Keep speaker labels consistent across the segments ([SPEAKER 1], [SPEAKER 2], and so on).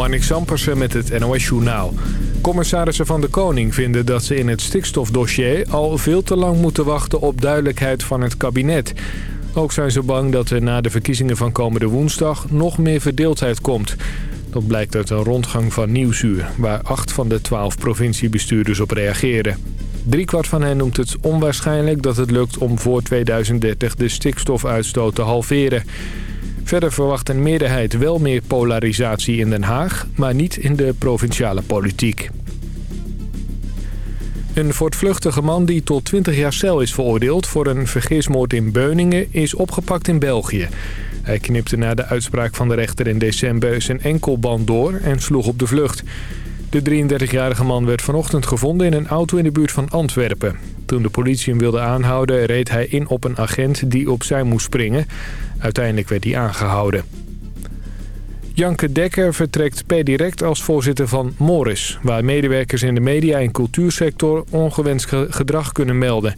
[SPEAKER 1] Marnik Sampersen met het NOS Journaal. Commissarissen van de Koning vinden dat ze in het stikstofdossier... al veel te lang moeten wachten op duidelijkheid van het kabinet. Ook zijn ze bang dat er na de verkiezingen van komende woensdag... nog meer verdeeldheid komt. Dat blijkt uit een rondgang van Nieuwsuur... waar acht van de twaalf provinciebestuurders op reageren. Driekwart van hen noemt het onwaarschijnlijk dat het lukt om voor 2030 de stikstofuitstoot te halveren... Verder verwacht een meerderheid wel meer polarisatie in Den Haag, maar niet in de provinciale politiek. Een voortvluchtige man die tot 20 jaar cel is veroordeeld voor een vergismoord in Beuningen is opgepakt in België. Hij knipte na de uitspraak van de rechter in december zijn enkelband door en sloeg op de vlucht. De 33-jarige man werd vanochtend gevonden in een auto in de buurt van Antwerpen. Toen de politie hem wilde aanhouden reed hij in op een agent die opzij moest springen. Uiteindelijk werd hij aangehouden. Janke Dekker vertrekt per direct als voorzitter van Morris... waar medewerkers in de media- en cultuursector ongewenst gedrag kunnen melden.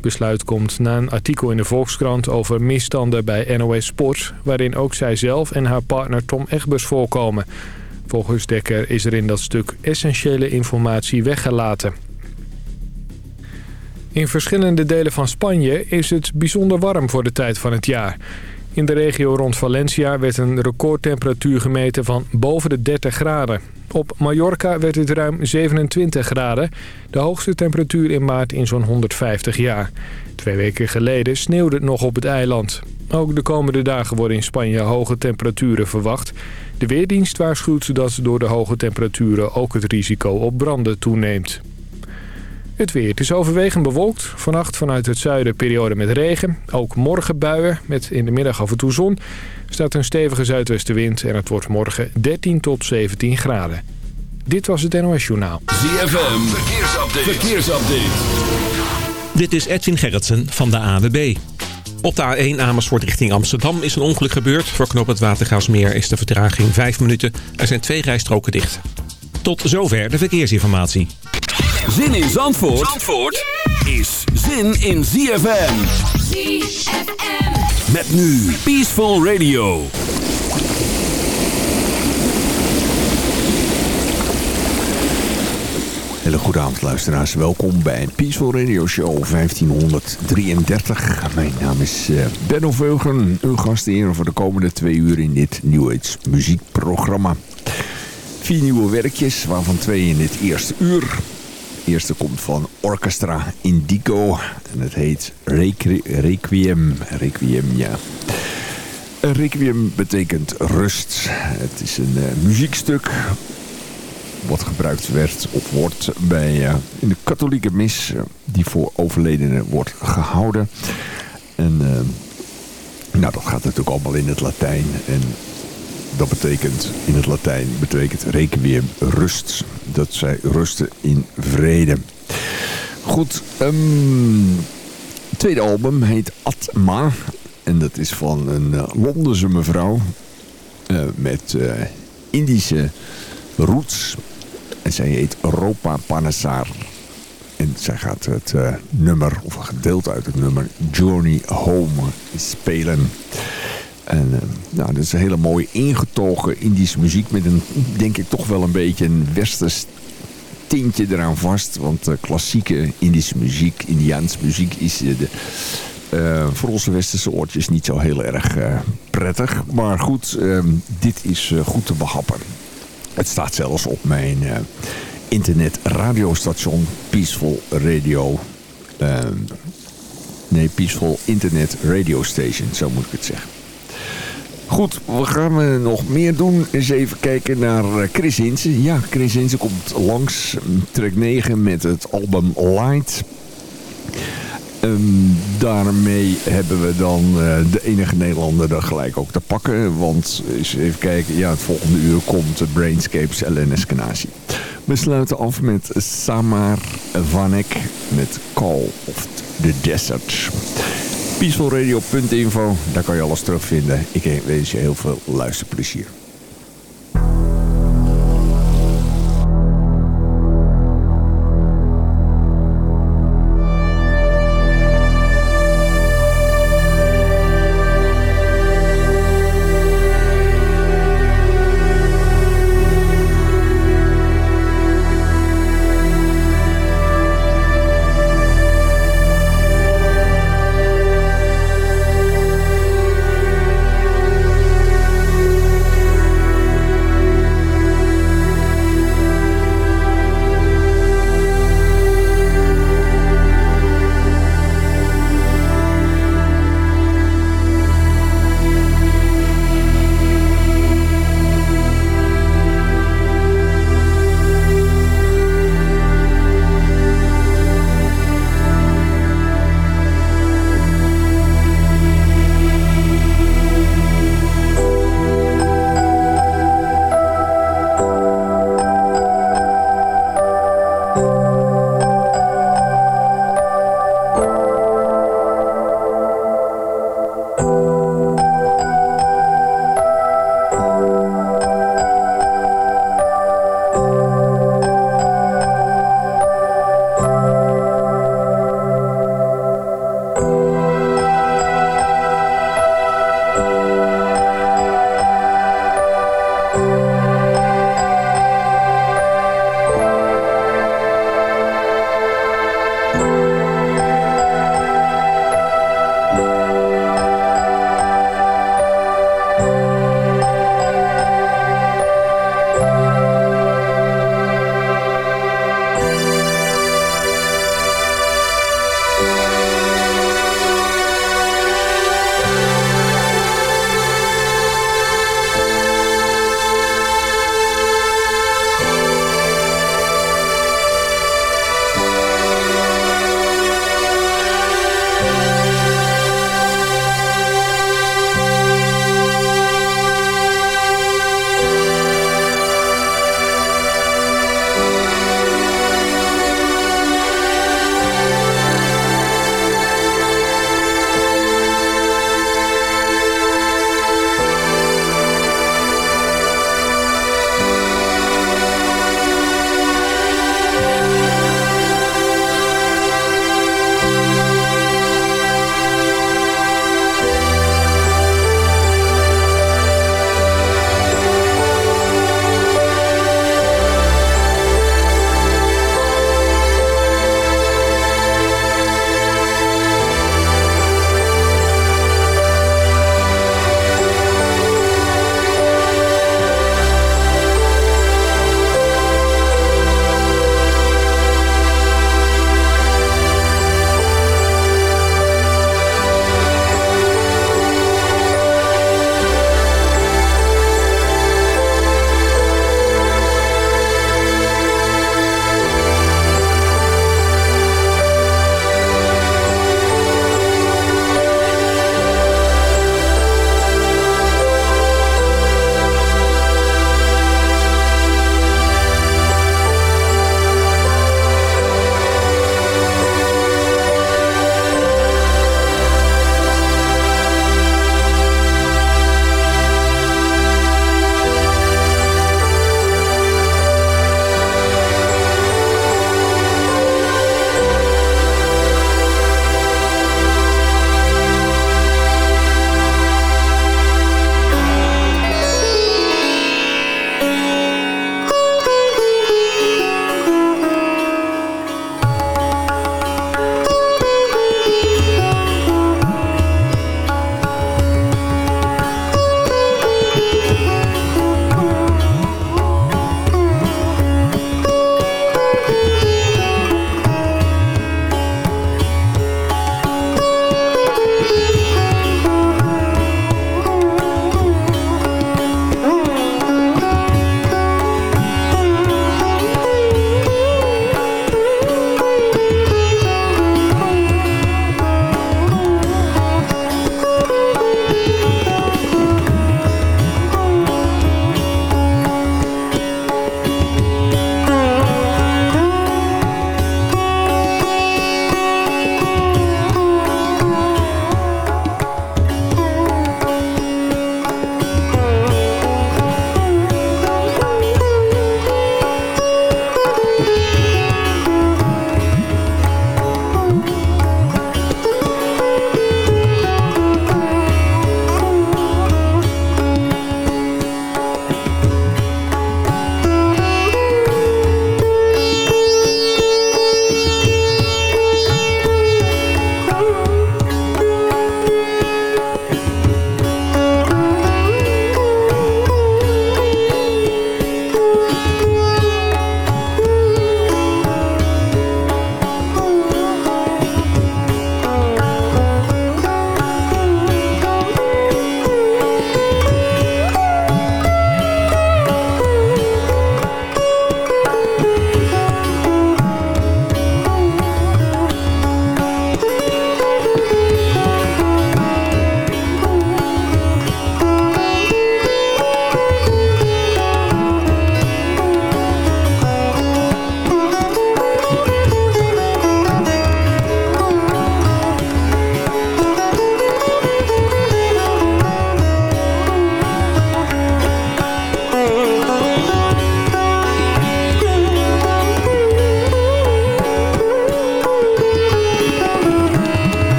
[SPEAKER 1] Besluit komt na een artikel in de Volkskrant over misstanden bij NOS Sport... waarin ook zijzelf en haar partner Tom Egbers voorkomen. Volgens Dekker is er in dat stuk essentiële informatie weggelaten. In verschillende delen van Spanje is het bijzonder warm voor de tijd van het jaar... In de regio rond Valencia werd een recordtemperatuur gemeten van boven de 30 graden. Op Mallorca werd het ruim 27 graden, de hoogste temperatuur in maart in zo'n 150 jaar. Twee weken geleden sneeuwde het nog op het eiland. Ook de komende dagen worden in Spanje hoge temperaturen verwacht. De Weerdienst waarschuwt dat door de hoge temperaturen ook het risico op branden toeneemt. Het weer. Het is overwegend bewolkt. Vannacht vanuit het zuiden periode met regen. Ook morgen buien met in de middag af en toe zon. Er staat een stevige zuidwestenwind en het wordt morgen 13 tot 17 graden. Dit was het NOS Journaal.
[SPEAKER 2] ZFM. Verkeersupdate. Verkeersupdate.
[SPEAKER 3] Dit is Edwin Gerritsen van de AWB. Op de A1 Amersfoort richting Amsterdam is een ongeluk gebeurd. Voor knop het Watergaasmeer is de vertraging 5 minuten. Er zijn twee rijstroken dicht. Tot zover de verkeersinformatie.
[SPEAKER 2] Zin in Zandvoort, Zandvoort is zin in ZFM.
[SPEAKER 4] ZFM.
[SPEAKER 2] Met nu Peaceful Radio.
[SPEAKER 5] Hele goede avond luisteraars. Welkom bij Peaceful Radio Show 1533. Mijn naam is uh, Benno Veugen, uw gastheer voor de komende twee uur in dit New Age muziekprogramma. Vier nieuwe werkjes, waarvan twee in het eerste uur. Het eerste komt van Orchestra Indigo en het heet Requ Requiem. Requiem, ja. Requiem betekent rust. Het is een uh, muziekstuk wat gebruikt werd of wordt bij, uh, in de katholieke mis uh, die voor overledenen wordt gehouden. En uh, nou, dat gaat natuurlijk allemaal in het Latijn. En dat betekent, in het Latijn betekent requiem rust. Dat zij rusten in vrede. Goed, het tweede album heet Atma. En dat is van een Londense mevrouw met Indische roots. En zij heet Ropa Panasar. En zij gaat het uh, nummer, of een gedeelte uit het nummer, Journey Home spelen. En uh, nou, dat is een hele mooie ingetogen Indische muziek met een, denk ik, toch wel een beetje een westers tintje eraan vast. Want uh, klassieke Indische muziek, Indiaans muziek is de, voor onze westerse oortjes niet zo heel erg prettig. Maar goed, uh, dit is goed te behappen. Het staat zelfs op mijn uh, internet radiostation Peaceful Radio. Uh, nee, Peaceful Internet Radio Station, zo moet ik het zeggen. Goed, we gaan uh, nog meer doen. Eens even kijken naar Chris Hinsen. Ja, Chris Hinsen komt langs. Track 9 met het album Light. Um, daarmee hebben we dan uh, de enige Nederlander er gelijk ook te pakken. Want eens even kijken, ja, het volgende uur komt Brainscapes Ellen Eskenazi. We sluiten af met Samar Vanek met Call of the Desert. Peacefulradio.info, daar kan je alles terugvinden. Ik wens je heel veel luisterplezier.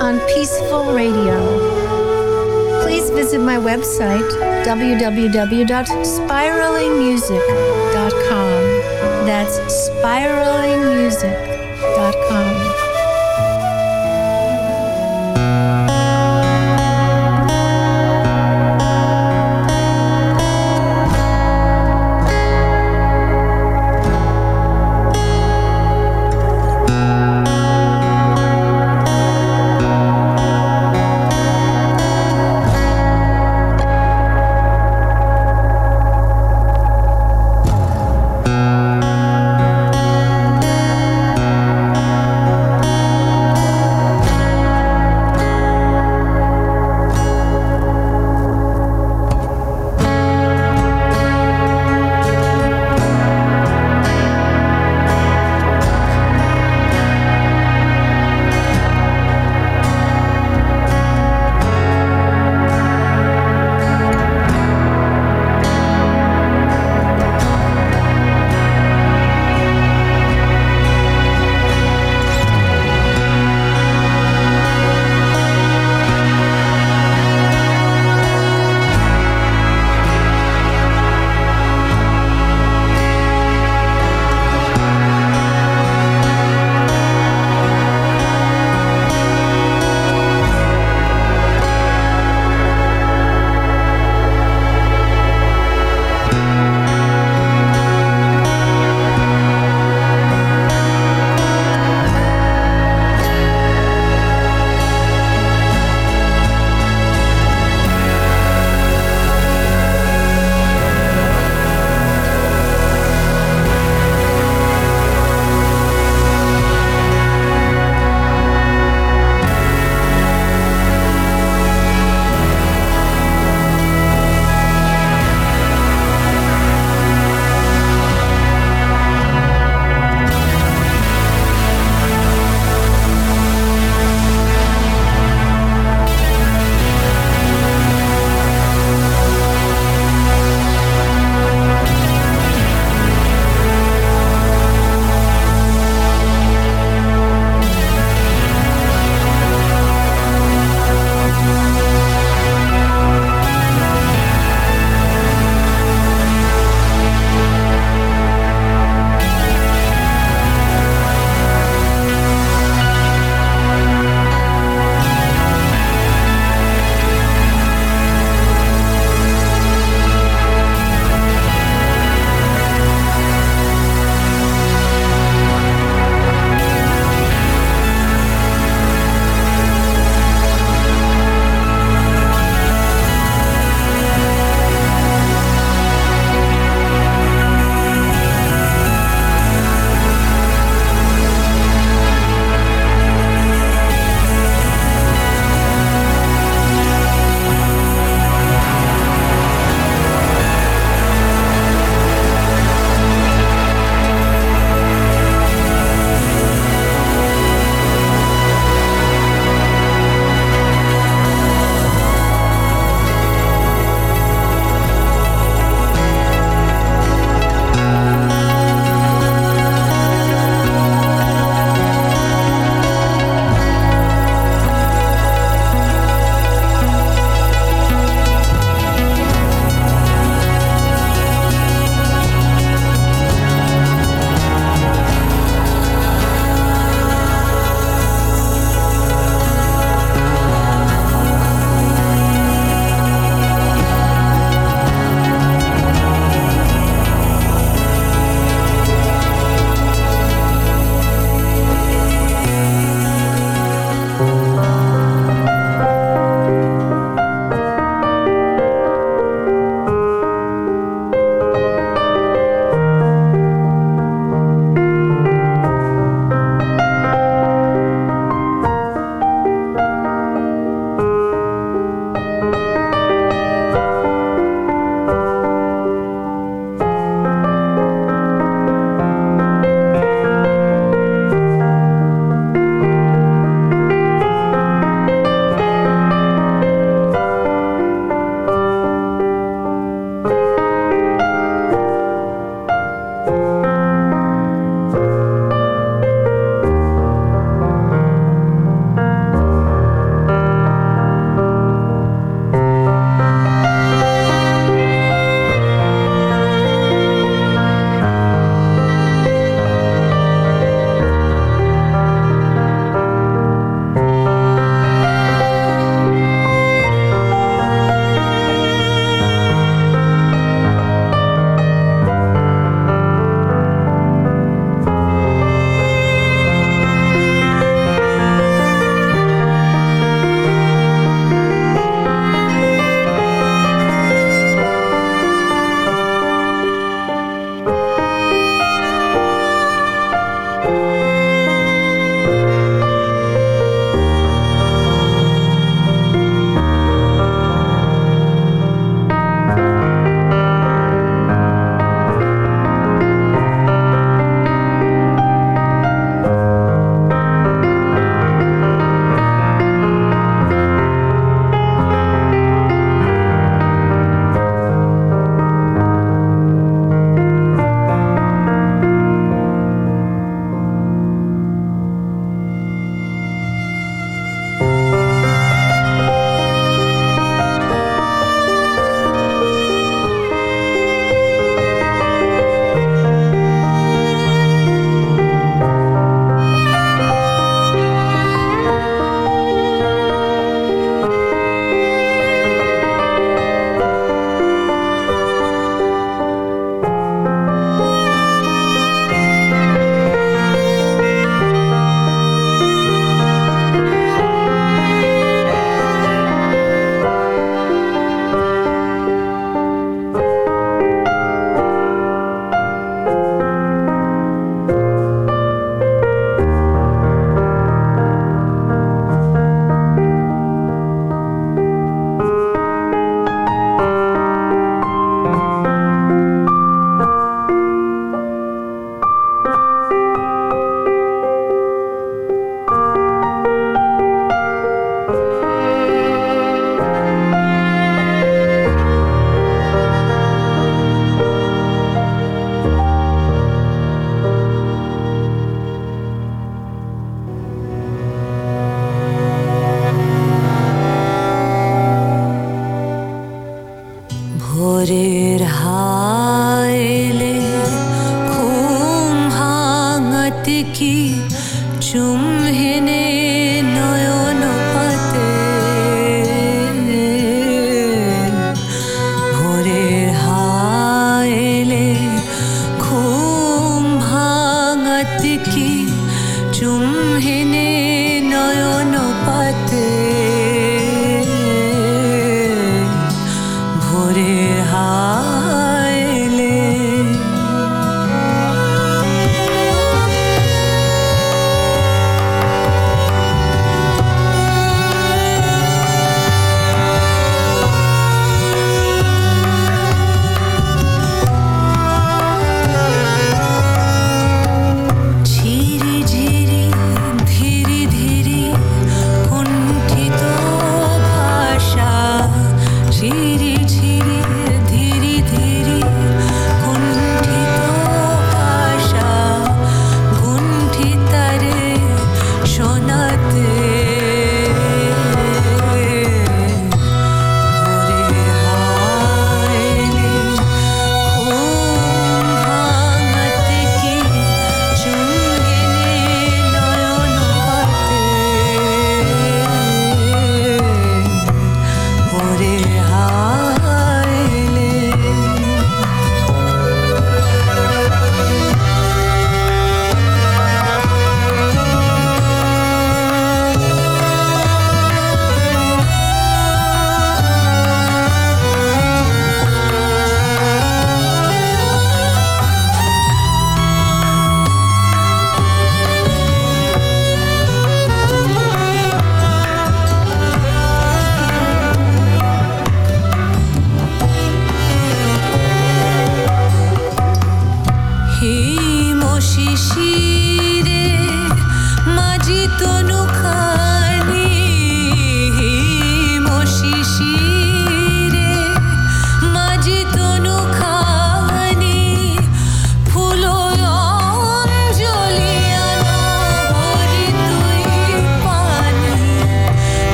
[SPEAKER 4] On Peaceful Radio. Please visit my website, www.spiralingmusic.com. That's spiralingmusic.com.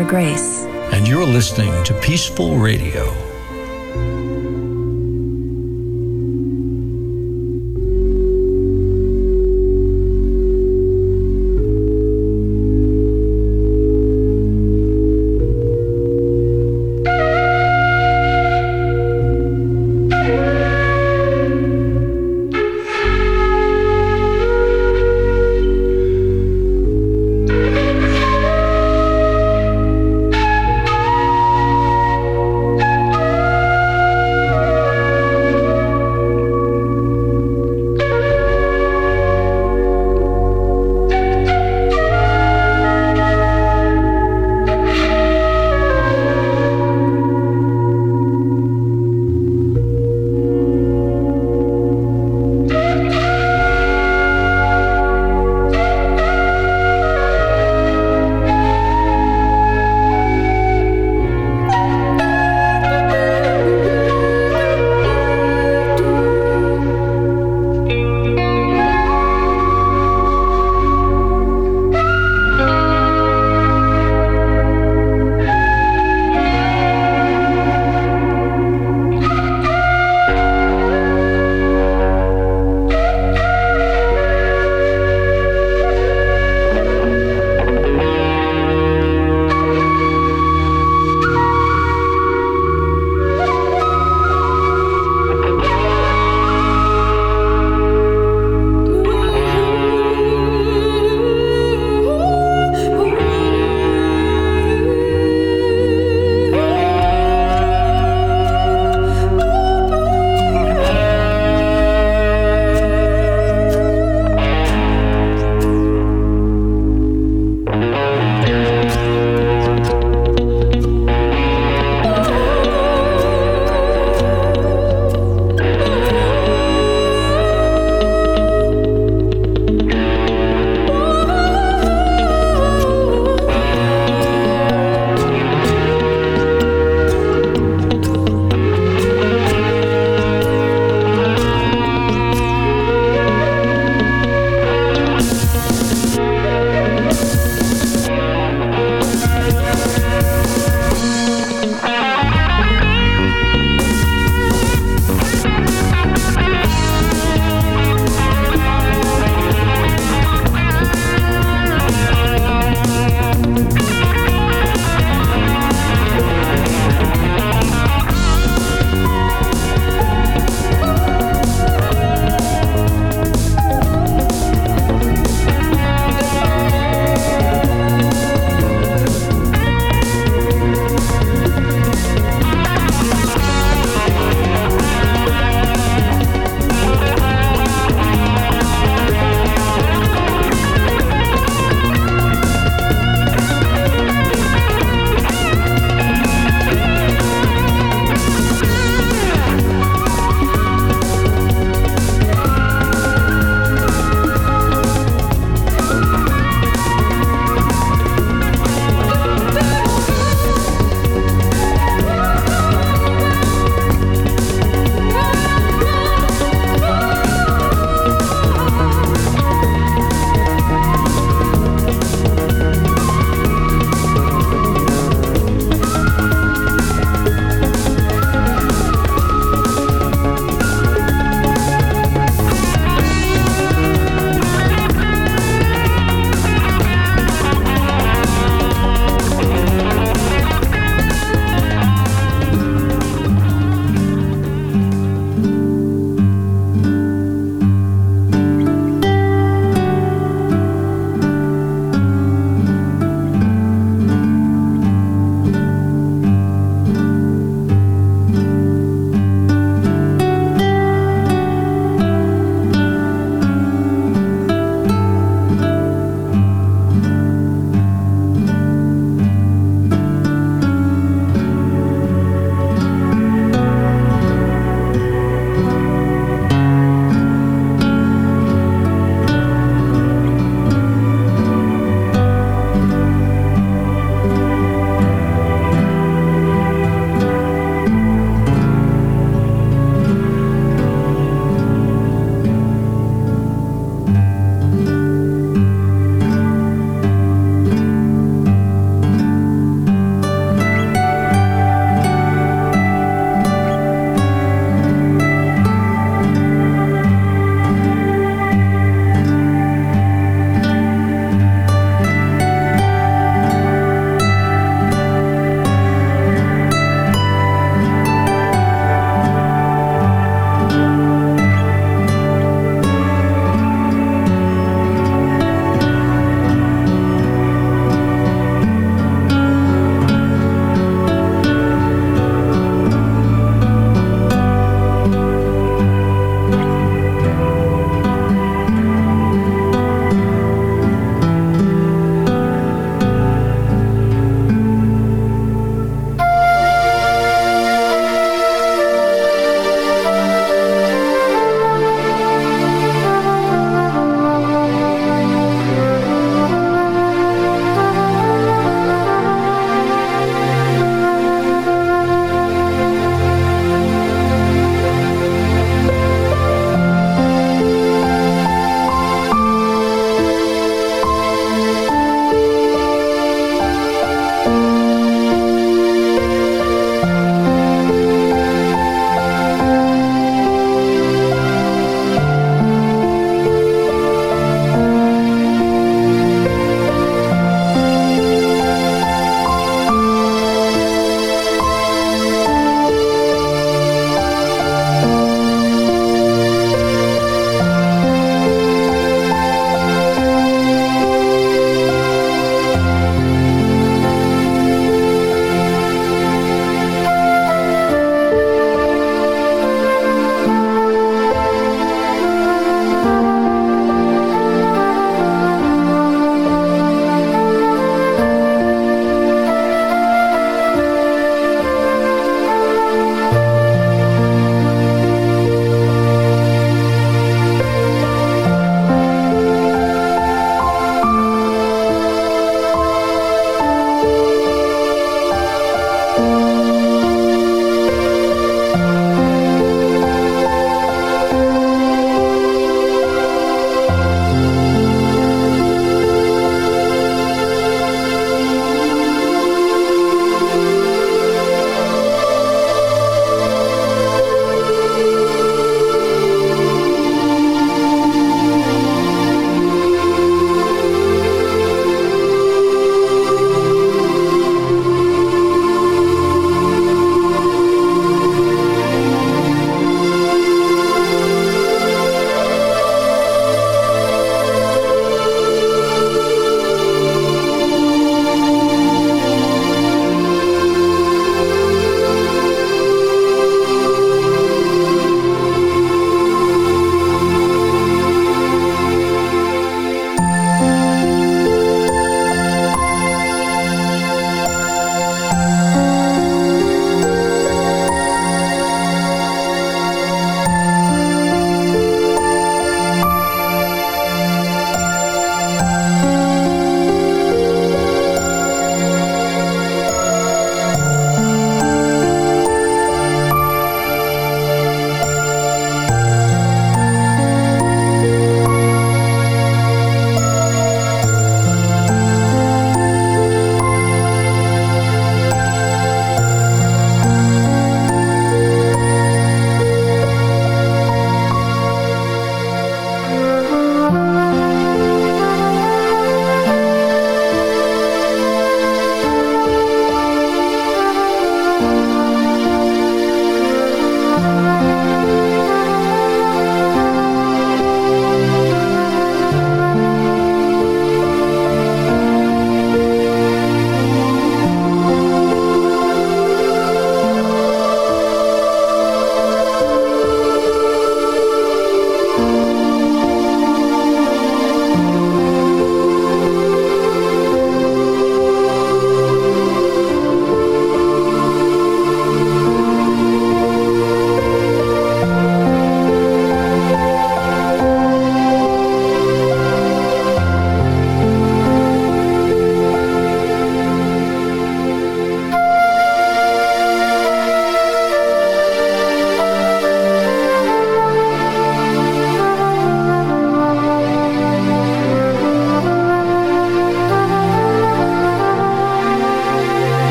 [SPEAKER 6] Grace. And you're listening to Peaceful Radio.